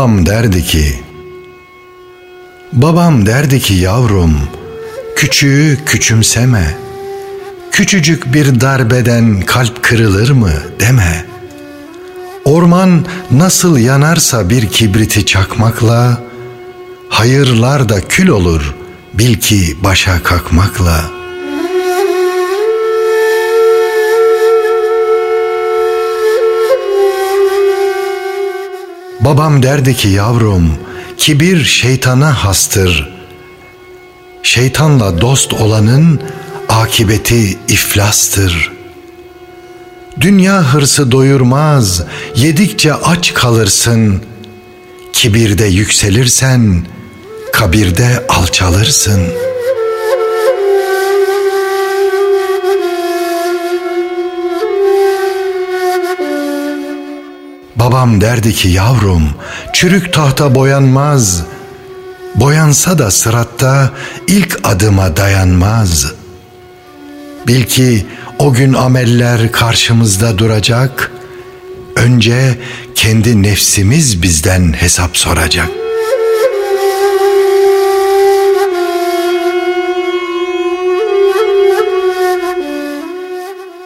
Babam derdi ki, Babam derdi ki yavrum, küçüğü küçümseme. Küçücük bir darbeden kalp kırılır mı deme. Orman nasıl yanarsa bir kibriti çakmakla, hayırlar da kül olur bil ki başa kalkmakla.'' Babam derdi ki yavrum, kibir şeytana hastır. Şeytanla dost olanın akibeti iflastır. Dünya hırsı doyurmaz, yedikçe aç kalırsın. Kibirde yükselirsen, kabirde alçalırsın.'' Babam derdi ki yavrum çürük tahta boyanmaz. Boyansa da sıratta ilk adıma dayanmaz. Bil ki o gün ameller karşımızda duracak. Önce kendi nefsimiz bizden hesap soracak.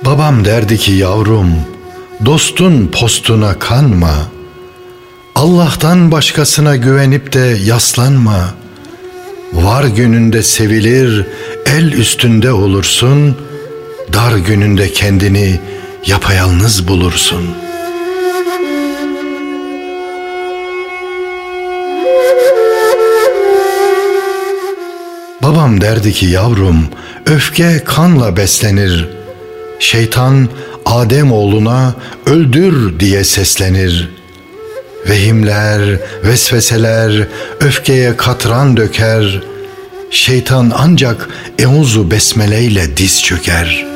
Babam derdi ki yavrum Dostun postuna kanma. Allah'tan başkasına güvenip de yaslanma. Var gününde sevilir, el üstünde olursun. Dar gününde kendini yapayalnız bulursun. Babam derdi ki yavrum, öfke kanla beslenir. Şeytan Adem oğluna öldür diye seslenir. Vehimler, vesveseler, öfkeye katran döker. Şeytan ancak euzu besmele ile diz çöker.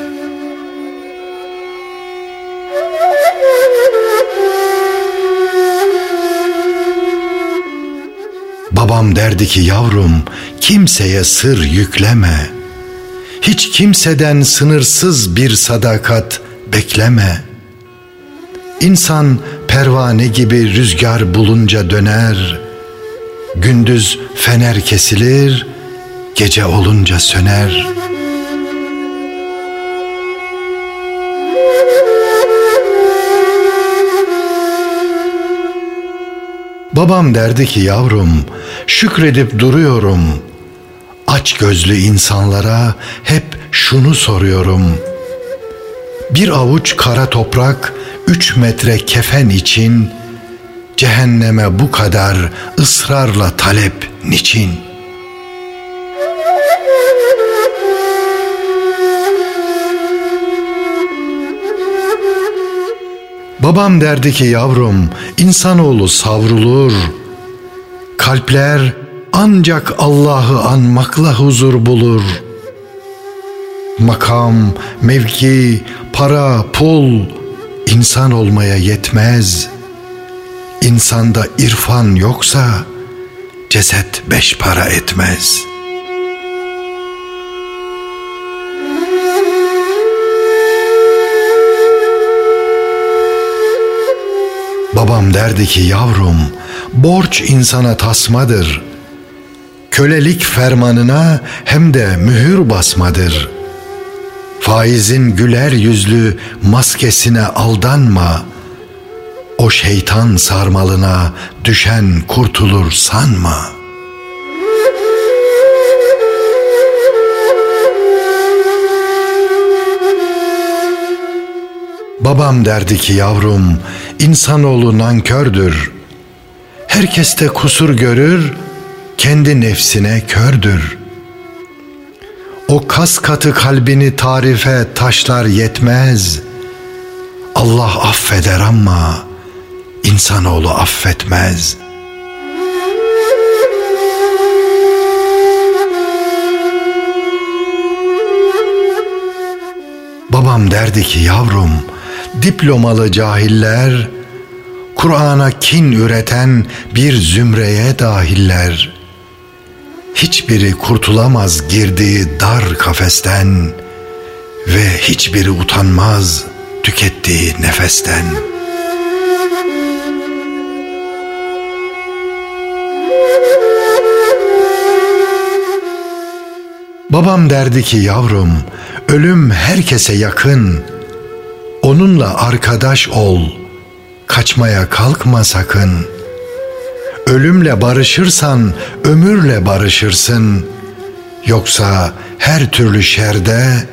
Babam derdi ki yavrum kimseye sır yükleme. Hiç kimseden sınırsız bir sadakat bekleme. İnsan pervane gibi rüzgar bulunca döner. Gündüz fener kesilir, gece olunca söner. Babam derdi ki yavrum, şükredip duruyorum. Aç gözlü insanlara hep şunu soruyorum.'' Bir avuç kara toprak, üç metre kefen için cehenneme bu kadar ısrarla talep niçin? Babam derdi ki yavrum, insanoğlu savrulur. Kalpler ancak Allah'ı anmakla huzur bulur.'' Makam, mevki, para, pul insan olmaya yetmez. İnsanda irfan yoksa ceset beş para etmez. Babam derdi ki yavrum borç insana tasmadır. Kölelik fermanına hem de mühür basmadır.'' Faizin güler yüzlü maskesine aldanma. O şeytan sarmalına düşen kurtulur sanma. Babam derdi ki yavrum, insanoğlu nankördür. Herkeste kusur görür, kendi nefsine kördür.'' O kas katı kalbini tarife taşlar yetmez. Allah affeder ama insanoğlu affetmez. Babam derdi ki yavrum diplomalı cahiller Kur'an'a kin üreten bir zümreye dahiller.'' hiçbiri kurtulamaz girdiği dar kafesten ve hiçbiri utanmaz tükettiği nefesten. Babam derdi ki yavrum, ölüm herkese yakın. Onunla arkadaş ol, kaçmaya kalkma sakın.'' Ölümle barışırsan ömürle barışırsın. Yoksa her türlü şerde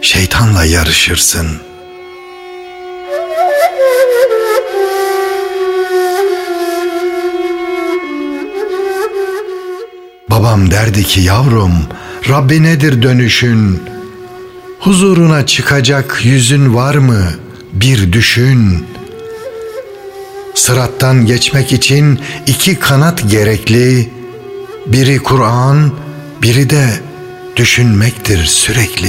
şeytanla yarışırsın.'' Babam derdi ki yavrum Rabbi nedir dönüşün? Huzuruna çıkacak yüzün var mı? Bir düşün. Sırattan geçmek için iki kanat gerekli. Biri Kur'an, biri de düşünmektir sürekli.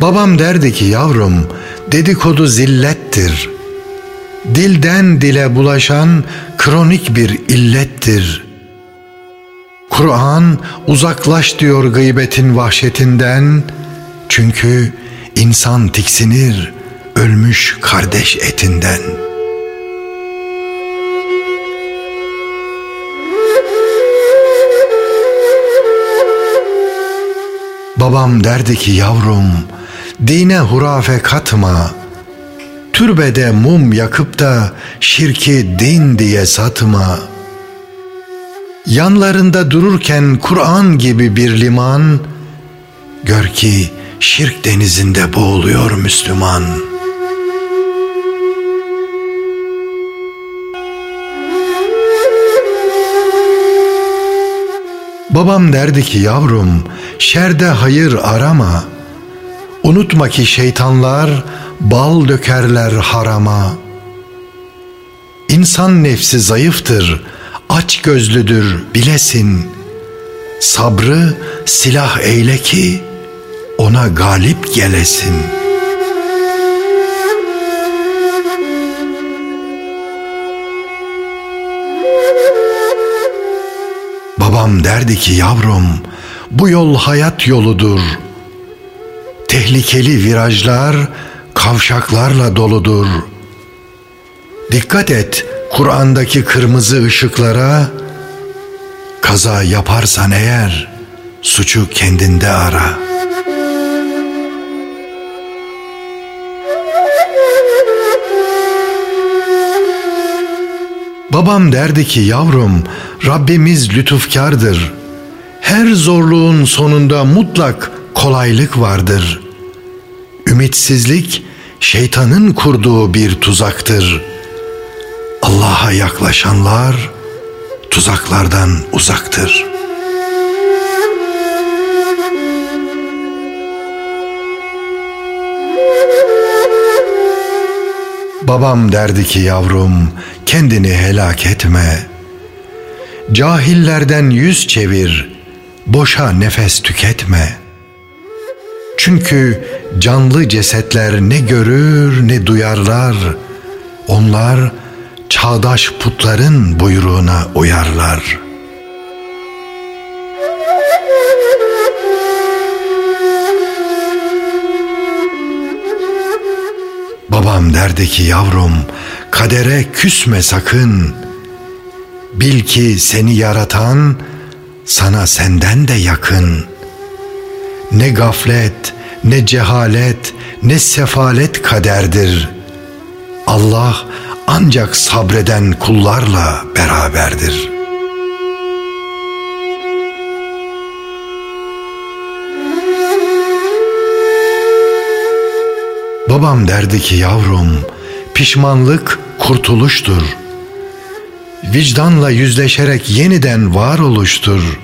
Babam derdi ki yavrum dedikodu zillettir. Dilden dile bulaşan kronik bir illettir. Kur'an uzaklaş diyor gıybetin vahşetinden. Çünkü insan tiksinir ölmüş kardeş etinden. Babam derdi ki yavrum dine hurafe katma. Türbede mum yakıp da şirki din diye satma. Yanlarında dururken Kur'an gibi bir liman, gör ki şirk denizinde boğuluyor Müslüman. Babam derdi ki yavrum, şerde hayır arama.'' Unutma ki şeytanlar bal dökerler harama. İnsan nefsi zayıftır, aç gözlüdür bilesin. Sabrı silah eyle ki ona galip gelesin. Babam derdi ki yavrum bu yol hayat yoludur.'' tehlikeli virajlar kavşaklarla doludur. Dikkat et Kur'an'daki kırmızı ışıklara, kaza yaparsan eğer suçu kendinde ara. Babam derdi ki yavrum Rabbimiz lütufkardır. Her zorluğun sonunda mutlak kolaylık vardır. Ümitsizlik şeytanın kurduğu bir tuzaktır. Allah'a yaklaşanlar tuzaklardan uzaktır. Babam derdi ki yavrum kendini helak etme. Cahillerden yüz çevir, boşa nefes tüketme.'' Çünkü canlı cesetler ne görür ne duyarlar. Onlar çağdaş putların buyruğuna uyarlar. Babam derdi ki yavrum kadere küsme sakın. Bil ki seni yaratan sana senden de yakın. Ne gaflet, ne cehalet, ne sefalet kaderdir. Allah ancak sabreden kullarla beraberdir. Babam derdi ki yavrum, pişmanlık kurtuluştur. Vicdanla yüzleşerek yeniden varoluştur.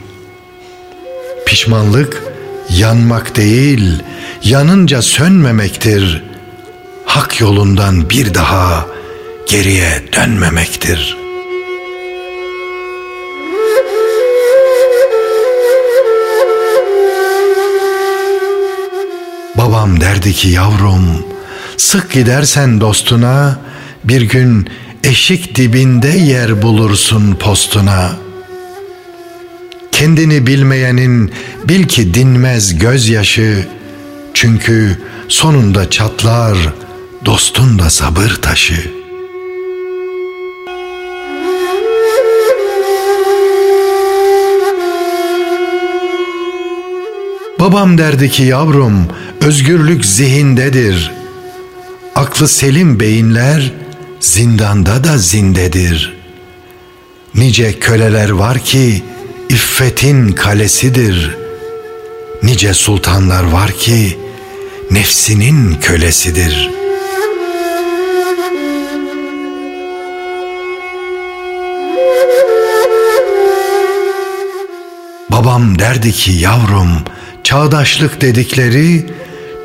Pişmanlık yanmak değil, yanınca sönmemektir. Hak yolundan bir daha geriye dönmemektir. Babam derdi ki yavrum, sık gidersen dostuna, bir gün eşik dibinde yer bulursun postuna.'' Kendini bilmeyenin bil ki dinmez gözyaşı. Çünkü sonunda çatlar dostun da sabır taşı.'' Babam derdi ki yavrum özgürlük zihindedir. Aklı selim beyinler zindanda da zindedir. Nice köleler var ki iffetin kalesidir. Nice sultanlar var ki nefsinin kölesidir. Babam derdi ki yavrum çağdaşlık dedikleri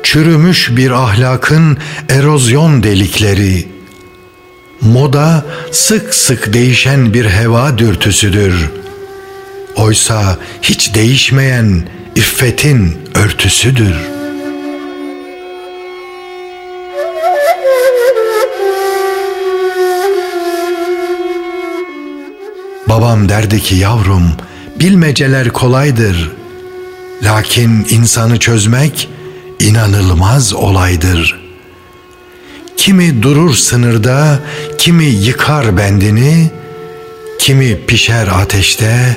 çürümüş bir ahlakın erozyon delikleri. Moda sık sık değişen bir heva dürtüsüdür. Oysa hiç değişmeyen iffetin örtüsüdür. Babam derdi ki yavrum bilmeceler kolaydır. Lakin insanı çözmek inanılmaz olaydır. Kimi durur sınırda, kimi yıkar bendini, kimi pişer ateşte,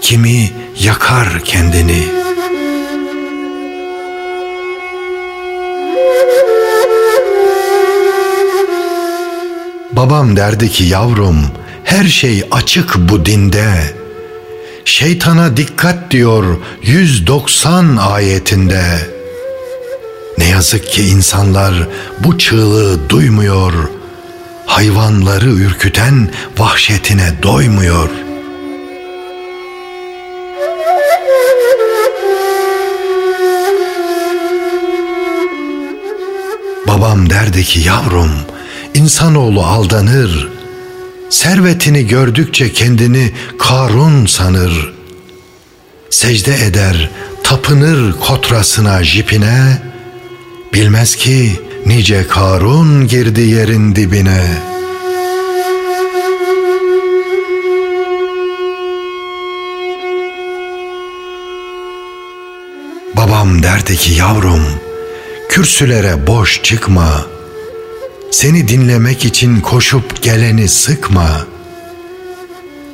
kimi yakar kendini. Babam derdi ki yavrum, her şey açık bu dinde.'' Şeytana dikkat diyor 190 ayetinde. Ne yazık ki insanlar bu çığlığı duymuyor. Hayvanları ürküten vahşetine doymuyor. Babam derdi ki yavrum insanoğlu aldanır.'' Servetini gördükçe kendini Karun sanır. Secde eder, tapınır kotrasına, jipine. Bilmez ki nice Karun girdi yerin dibine. Babam derdi ki yavrum, kürsülere boş çıkma.'' Seni dinlemek için koşup geleni sıkma.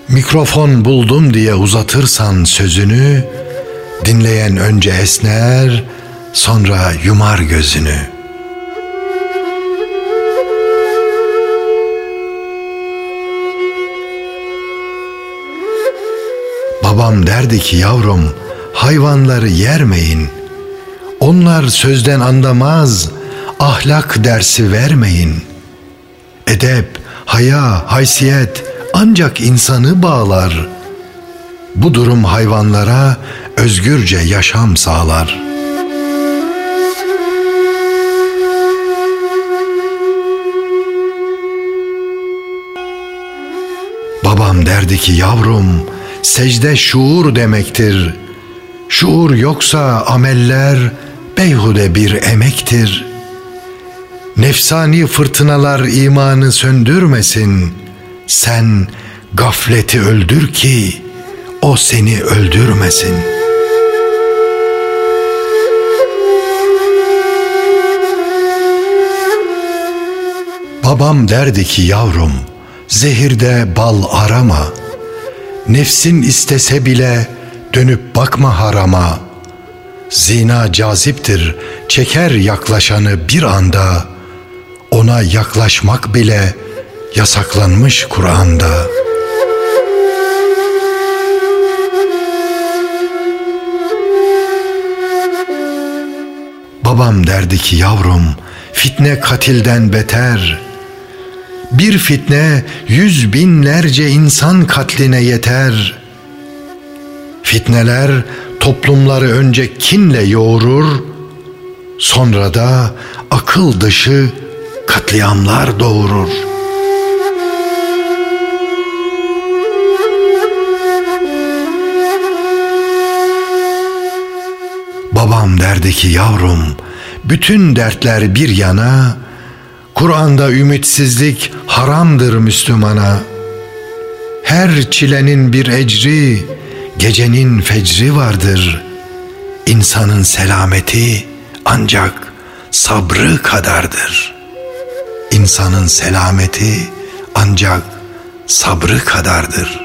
Mikrofon buldum diye uzatırsan sözünü, dinleyen önce esner, sonra yumar gözünü. Babam derdi ki yavrum, hayvanları yermeyin. Onlar sözden anlamaz.'' Ahlak dersi vermeyin. Edep, haya, haysiyet ancak insanı bağlar. Bu durum hayvanlara özgürce yaşam sağlar. Babam derdi ki yavrum secde şuur demektir. Şuur yoksa ameller beyhude bir emektir.'' Nefsani fırtınalar imanı söndürmesin. Sen gafleti öldür ki o seni öldürmesin. Babam derdi ki yavrum, zehirde bal arama. Nefsin istese bile dönüp bakma harama. Zina caziptir, çeker yaklaşanı bir anda.'' Ona yaklaşmak bile yasaklanmış Kur'an'da. Babam derdi ki yavrum fitne katilden beter. Bir fitne yüz binlerce insan katline yeter. Fitneler toplumları önce kinle yoğurur, sonra da akıl dışı katliamlar doğurur. Babam derdi ki yavrum, bütün dertler bir yana, Kur'an'da ümitsizlik haramdır Müslümana. Her çilenin bir ecri, gecenin fecri vardır. İnsanın selameti ancak sabrı kadardır.'' İnsanın selameti ancak sabrı kadardır.''